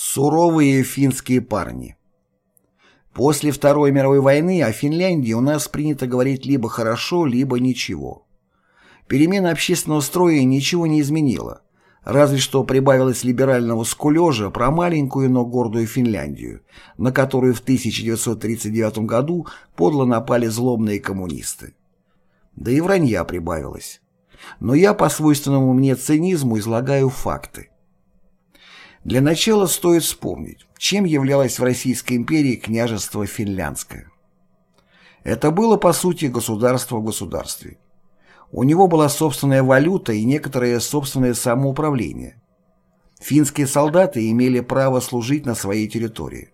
Суровые финские парни. После Второй мировой войны о Финляндии у нас принято говорить либо хорошо, либо ничего. Перемена общественного строя ничего не изменила, разве что прибавилось либерального скулежа про маленькую, но гордую Финляндию, на которую в 1939 году подло напали злобные коммунисты. Да и вранья прибавилось. Но я по свойственному мне цинизму излагаю факты. Для начала стоит вспомнить, чем являлось в Российской империи княжество Финляндское. Это было, по сути, государство в государстве. У него была собственная валюта и некоторое собственное самоуправление. Финские солдаты имели право служить на своей территории.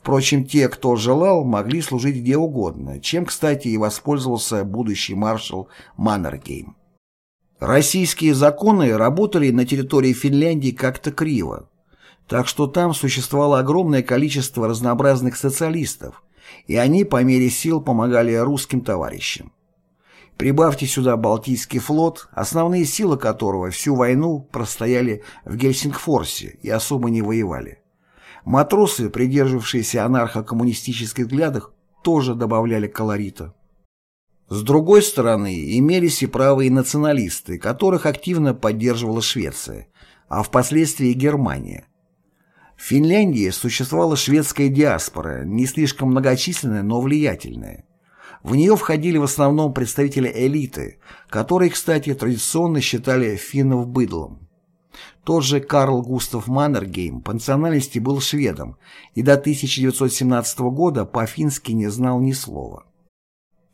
Впрочем, те, кто желал, могли служить где угодно, чем, кстати, и воспользовался будущий маршал Маннергейм. Российские законы работали на территории Финляндии как-то криво, так что там существовало огромное количество разнообразных социалистов, и они по мере сил помогали русским товарищам. Прибавьте сюда Балтийский флот, основные силы которого всю войну простояли в Гельсингфорсе и особо не воевали. Матросы, придерживавшиеся анархо-коммунистических взглядов, тоже добавляли колорита. С другой стороны, имелись и правые националисты, которых активно поддерживала Швеция, а впоследствии Германия. В Финляндии существовала шведская диаспора, не слишком многочисленная, но влиятельная. В нее входили в основном представители элиты, которые, кстати, традиционно считали финнов быдлом. Тот же Карл Густав Маннергейм по национальности был шведом и до 1917 года по-фински не знал ни слова.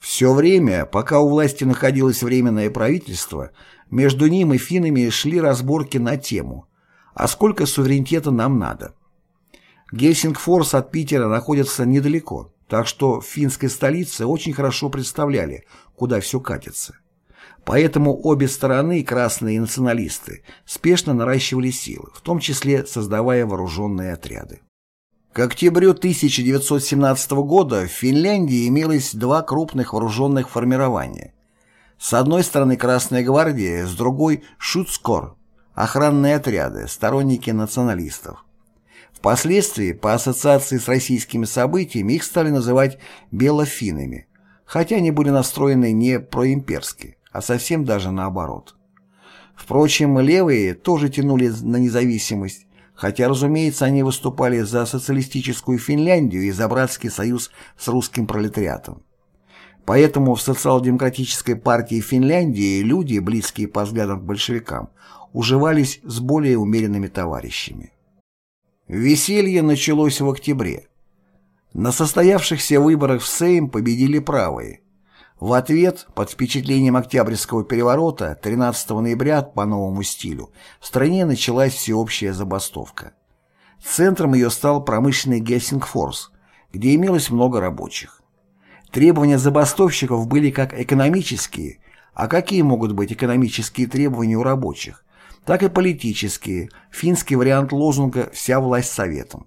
Все время, пока у власти находилось Временное правительство, между ним и финнами шли разборки на тему «А сколько суверенитета нам надо?». Гельсингфорс от Питера находится недалеко, так что в финской столице очень хорошо представляли, куда все катится. Поэтому обе стороны, красные и националисты, спешно наращивали силы, в том числе создавая вооруженные отряды. К октябрю 1917 года в Финляндии имелось два крупных вооруженных формирования. С одной стороны Красная гвардия, с другой – Шуцкор, охранные отряды, сторонники националистов. Впоследствии, по ассоциации с российскими событиями, их стали называть белофинами, хотя они были настроены не проимперски, а совсем даже наоборот. Впрочем, левые тоже тянули на независимость, хотя, разумеется, они выступали за социалистическую Финляндию и за братский союз с русским пролетариатом. Поэтому в социал-демократической партии Финляндии люди, близкие по взглядам к большевикам, уживались с более умеренными товарищами. Веселье началось в октябре. На состоявшихся выборах в Сейм победили правые, в ответ, под впечатлением Октябрьского переворота, 13 ноября по новому стилю, в стране началась всеобщая забастовка. Центром ее стал промышленный Гессингфорс, где имелось много рабочих. Требования забастовщиков были как экономические, а какие могут быть экономические требования у рабочих, так и политические, финский вариант лозунга «Вся власть советом».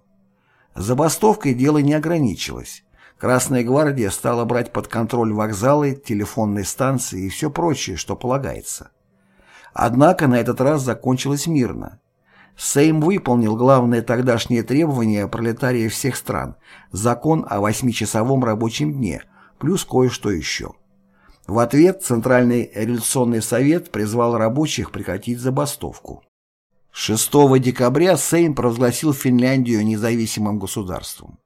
Забастовкой дело не ограничилось. Красная гвардия стала брать под контроль вокзалы, телефонные станции и все прочее, что полагается. Однако на этот раз закончилось мирно. Сейм выполнил главное тогдашнее требование пролетариев всех стран – закон о восьмичасовом рабочем дне, плюс кое-что еще. В ответ Центральный революционный совет призвал рабочих прекратить забастовку. 6 декабря Сейм провозгласил Финляндию независимым государством.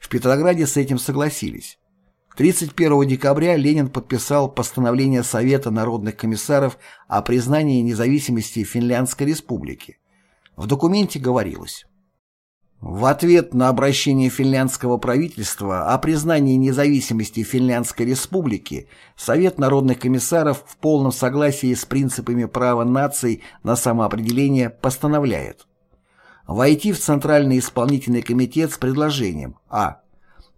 В Петрограде с этим согласились. 31 декабря Ленин подписал постановление Совета народных комиссаров о признании независимости Финляндской республики. В документе говорилось в ответ на обращение финляндского правительства о признании независимости Финляндской республики Совет народных комиссаров в полном согласии с принципами права наций на самоопределение постановляет войти в Центральный исполнительный комитет с предложением а.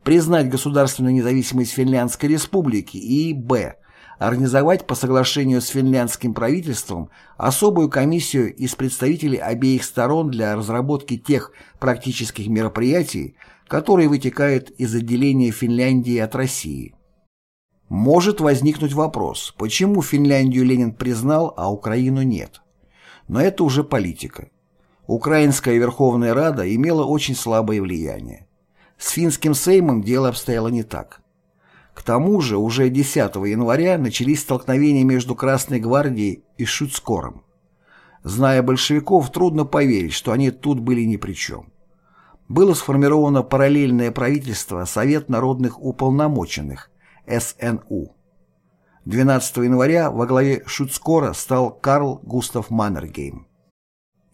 признать государственную независимость Финляндской республики и б. организовать по соглашению с финляндским правительством особую комиссию из представителей обеих сторон для разработки тех практических мероприятий, которые вытекают из отделения Финляндии от России. Может возникнуть вопрос, почему Финляндию Ленин признал, а Украину нет. Но это уже политика. Украинская Верховная Рада имела очень слабое влияние. С финским сеймом дело обстояло не так. К тому же уже 10 января начались столкновения между Красной гвардией и Шуцкором. Зная большевиков, трудно поверить, что они тут были ни при чем. Было сформировано параллельное правительство Совет народных уполномоченных, СНУ. 12 января во главе Шуцкора стал Карл Густав Маннергейм.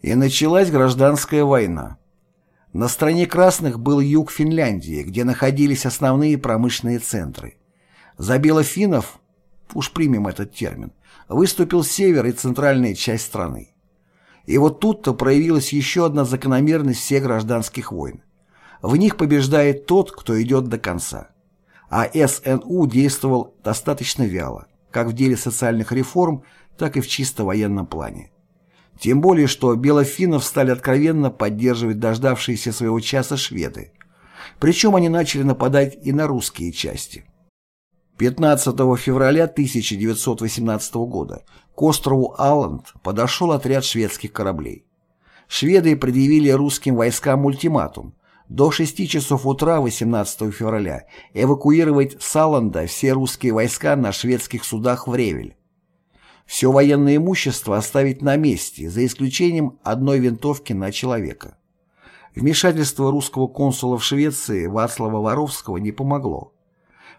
И началась гражданская война. На стороне красных был юг Финляндии, где находились основные промышленные центры. За белофинов, уж примем этот термин, выступил север и центральная часть страны. И вот тут-то проявилась еще одна закономерность всех гражданских войн. В них побеждает тот, кто идет до конца. А СНУ действовал достаточно вяло, как в деле социальных реформ, так и в чисто военном плане. Тем более, что белофинов стали откровенно поддерживать дождавшиеся своего часа шведы. Причем они начали нападать и на русские части. 15 февраля 1918 года к острову Алланд подошел отряд шведских кораблей. Шведы предъявили русским войскам ультиматум до 6 часов утра 18 февраля эвакуировать с Алланда все русские войска на шведских судах в Ревель. Все военное имущество оставить на месте, за исключением одной винтовки на человека. Вмешательство русского консула в Швеции Вацлава Воровского не помогло.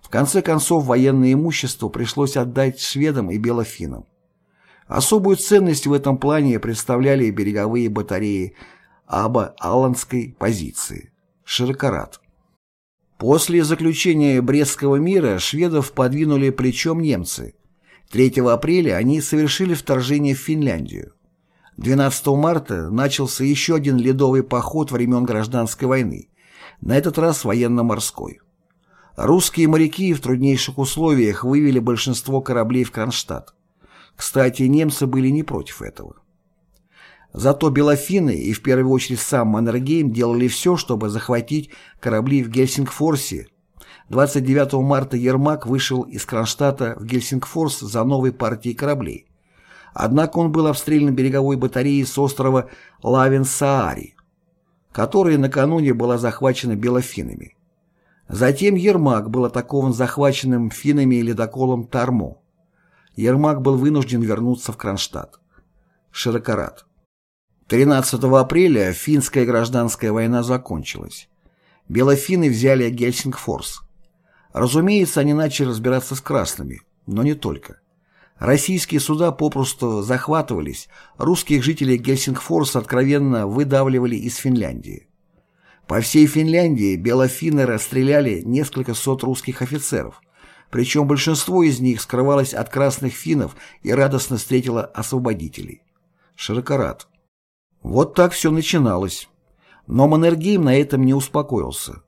В конце концов, военное имущество пришлось отдать шведам и белофинам. Особую ценность в этом плане представляли береговые батареи Аба-Алландской позиции. Широкорат. После заключения Брестского мира шведов подвинули плечом немцы, 3 апреля они совершили вторжение в Финляндию. 12 марта начался еще один ледовый поход времен Гражданской войны, на этот раз военно-морской. Русские моряки в труднейших условиях вывели большинство кораблей в Кронштадт. Кстати, немцы были не против этого. Зато белофины и в первую очередь сам Маннергейм делали все, чтобы захватить корабли в Гельсингфорсе, 29 марта Ермак вышел из Кронштадта в Гельсингфорс за новой партией кораблей. Однако он был обстрелян береговой батареей с острова Лавен-Саари, которая накануне была захвачена белофинами. Затем Ермак был атакован захваченным финами ледоколом Тармо. Ермак был вынужден вернуться в Кронштадт. Широкорат. 13 апреля финская гражданская война закончилась. Белофины взяли Гельсингфорс. Разумеется, они начали разбираться с красными, но не только. Российские суда попросту захватывались, русских жителей Гельсингфорса откровенно выдавливали из Финляндии. По всей Финляндии белофины расстреляли несколько сот русских офицеров, причем большинство из них скрывалось от красных финнов и радостно встретило освободителей. Широкорат. Вот так все начиналось. Но Маннергейм на этом не успокоился.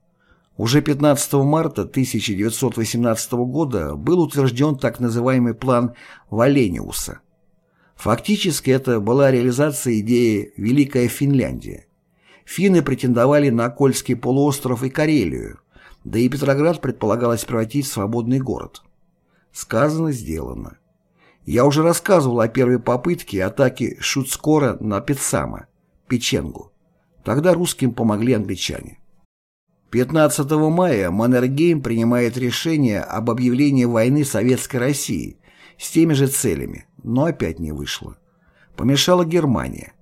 Уже 15 марта 1918 года был утвержден так называемый план Валениуса. Фактически это была реализация идеи «Великая Финляндия». Финны претендовали на Кольский полуостров и Карелию, да и Петроград предполагалось превратить в свободный город. Сказано, сделано. Я уже рассказывал о первой попытке атаки Шуцкора на Петсама, Печенгу. Тогда русским помогли англичане. 15 мая Маннергейм принимает решение об объявлении войны Советской России с теми же целями, но опять не вышло. Помешала Германия.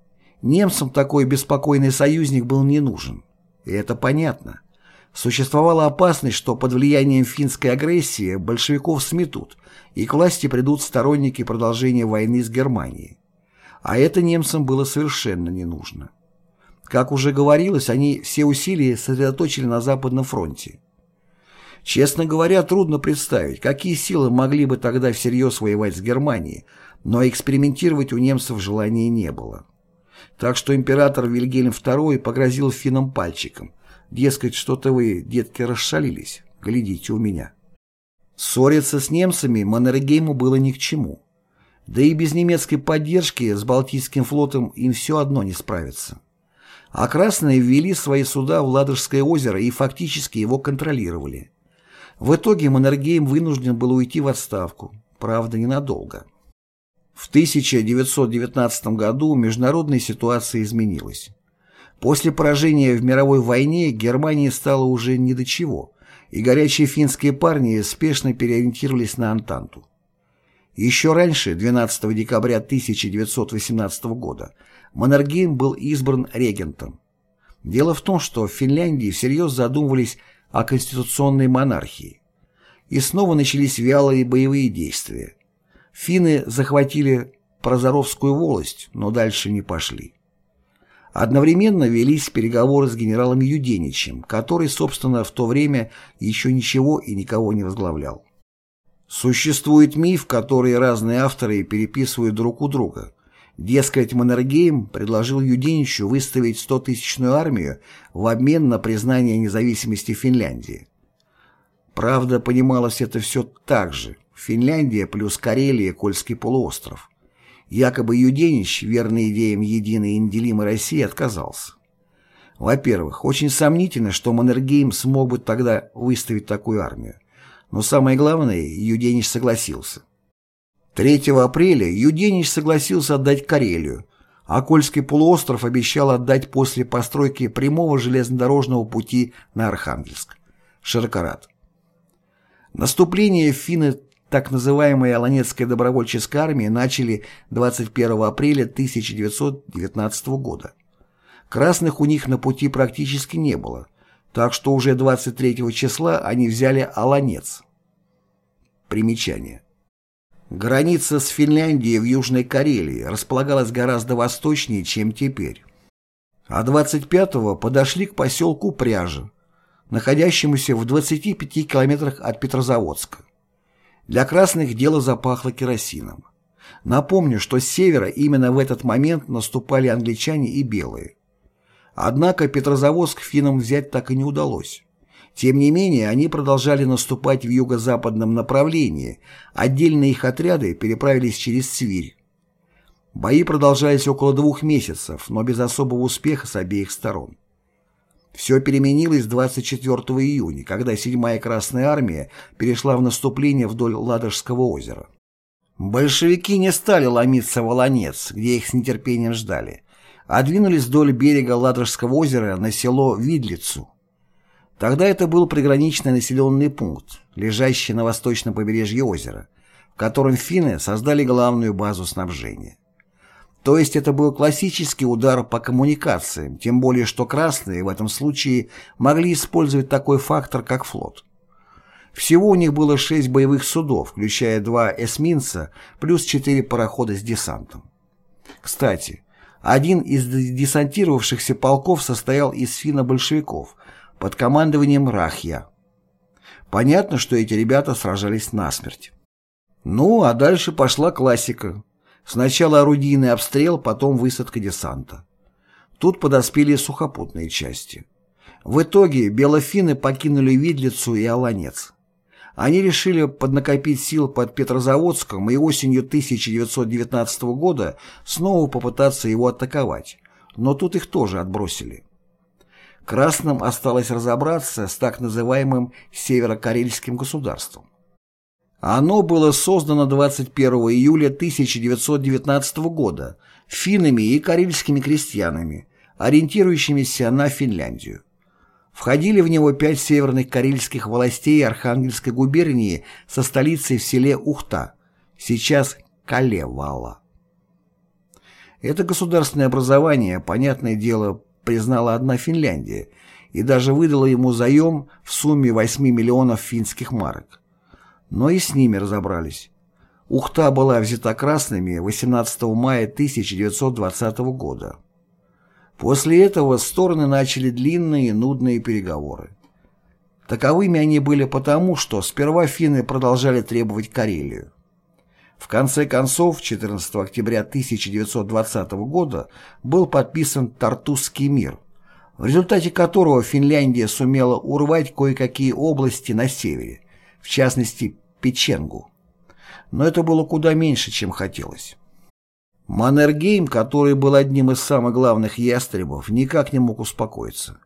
Немцам такой беспокойный союзник был не нужен. И это понятно. Существовала опасность, что под влиянием финской агрессии большевиков сметут, и к власти придут сторонники продолжения войны с Германией. А это немцам было совершенно не нужно. Как уже говорилось, они все усилия сосредоточили на Западном фронте. Честно говоря, трудно представить, какие силы могли бы тогда всерьез воевать с Германией, но экспериментировать у немцев желания не было. Так что император Вильгельм II погрозил финнам пальчиком. Дескать, что-то вы, детки, расшалились. Глядите у меня. Ссориться с немцами Маннергейму было ни к чему. Да и без немецкой поддержки с Балтийским флотом им все одно не справиться а красные ввели свои суда в Ладожское озеро и фактически его контролировали. В итоге Маннергейм вынужден был уйти в отставку, правда ненадолго. В 1919 году международная ситуация изменилась. После поражения в мировой войне Германии стало уже ни до чего, и горячие финские парни спешно переориентировались на Антанту. Еще раньше, 12 декабря 1918 года, Маннергейм был избран регентом. Дело в том, что в Финляндии всерьез задумывались о конституционной монархии. И снова начались вялые боевые действия. Финны захватили Прозоровскую волость, но дальше не пошли. Одновременно велись переговоры с генералом Юденичем, который, собственно, в то время еще ничего и никого не возглавлял. Существует миф, который разные авторы переписывают друг у друга. Дескать, Маннергейм предложил Юденичу выставить 100-тысячную армию в обмен на признание независимости Финляндии. Правда, понималось это все так же. Финляндия плюс Карелия, Кольский полуостров. Якобы Юденич, верный идеям единой и неделимой России, отказался. Во-первых, очень сомнительно, что Маннергейм смог бы тогда выставить такую армию. Но самое главное, Юденич согласился. 3 апреля Юденич согласился отдать Карелию, а Кольский полуостров обещал отдать после постройки прямого железнодорожного пути на Архангельск. Широкорад. Наступление финны так называемой Аланецкой добровольческой армии начали 21 апреля 1919 года. Красных у них на пути практически не было, так что уже 23 числа они взяли Аланец. Примечание. Граница с Финляндией в Южной Карелии располагалась гораздо восточнее, чем теперь. А 25-го подошли к поселку Пряжа, находящемуся в 25 километрах от Петрозаводска. Для красных дело запахло керосином. Напомню, что с севера именно в этот момент наступали англичане и белые. Однако Петрозаводск финнам взять так и не удалось. Тем не менее, они продолжали наступать в юго-западном направлении, отдельные их отряды переправились через Свирь. Бои продолжались около двух месяцев, но без особого успеха с обеих сторон. Все переменилось 24 июня, когда 7-я Красная Армия перешла в наступление вдоль Ладожского озера. Большевики не стали ломиться в Олонец, где их с нетерпением ждали, а двинулись вдоль берега Ладожского озера на село Видлицу. Тогда это был приграничный населенный пункт, лежащий на восточном побережье озера, в котором финны создали главную базу снабжения. То есть это был классический удар по коммуникациям, тем более что красные в этом случае могли использовать такой фактор, как флот. Всего у них было шесть боевых судов, включая два эсминца, плюс четыре парохода с десантом. Кстати, один из десантировавшихся полков состоял из финно-большевиков под командованием Рахья. Понятно, что эти ребята сражались насмерть. Ну, а дальше пошла классика. Сначала орудийный обстрел, потом высадка десанта. Тут подоспели сухопутные части. В итоге белофины покинули Видлицу и Аланец. Они решили поднакопить сил под Петрозаводском и осенью 1919 года снова попытаться его атаковать, но тут их тоже отбросили. Красным осталось разобраться с так называемым Северокарельским государством. Оно было создано 21 июля 1919 года финнами и карельскими крестьянами, ориентирующимися на Финляндию. Входили в него пять северных карельских властей Архангельской губернии со столицей в селе Ухта, сейчас Калевала. Это государственное образование, понятное дело, признала одна Финляндия и даже выдала ему заем в сумме 8 миллионов финских марок но и с ними разобрались. Ухта была взята красными 18 мая 1920 года. После этого стороны начали длинные и нудные переговоры. Таковыми они были потому, что сперва финны продолжали требовать Карелию. В конце концов, 14 октября 1920 года был подписан Тартусский мир, в результате которого Финляндия сумела урвать кое-какие области на севере, в частности Печенгу. Но это было куда меньше, чем хотелось. Маннергейм, который был одним из самых главных ястребов, никак не мог успокоиться.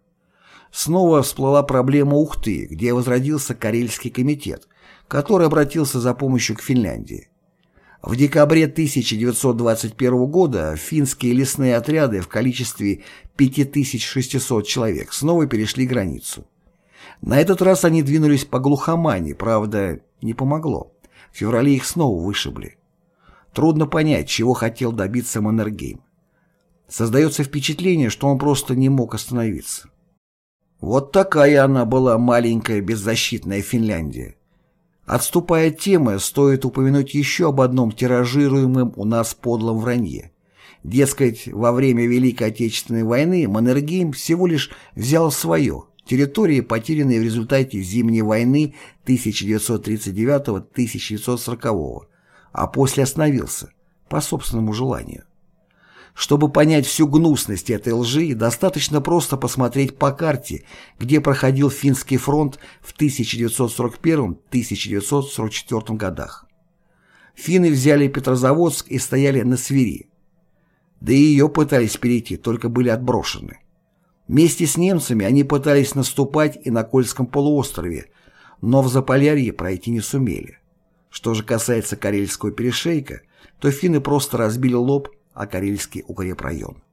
Снова всплыла проблема Ухты, где возродился Карельский комитет, который обратился за помощью к Финляндии. В декабре 1921 года финские лесные отряды в количестве 5600 человек снова перешли границу. На этот раз они двинулись по глухомане, правда, не помогло. В феврале их снова вышибли. Трудно понять, чего хотел добиться Маннергейм. Создается впечатление, что он просто не мог остановиться. Вот такая она была маленькая беззащитная Финляндия. Отступая от темы, стоит упомянуть еще об одном тиражируемом у нас подлом вранье. Дескать, во время Великой Отечественной войны Маннергейм всего лишь взял свое, территории, потерянные в результате Зимней войны 1939-1940, а после остановился, по собственному желанию. Чтобы понять всю гнусность этой лжи, достаточно просто посмотреть по карте, где проходил финский фронт в 1941-1944 годах. Финны взяли Петрозаводск и стояли на свири. Да и ее пытались перейти, только были отброшены. Вместе с немцами они пытались наступать и на Кольском полуострове, но в Заполярье пройти не сумели. Что же касается Карельского перешейка, то финны просто разбили лоб а Карельский укрепрайон.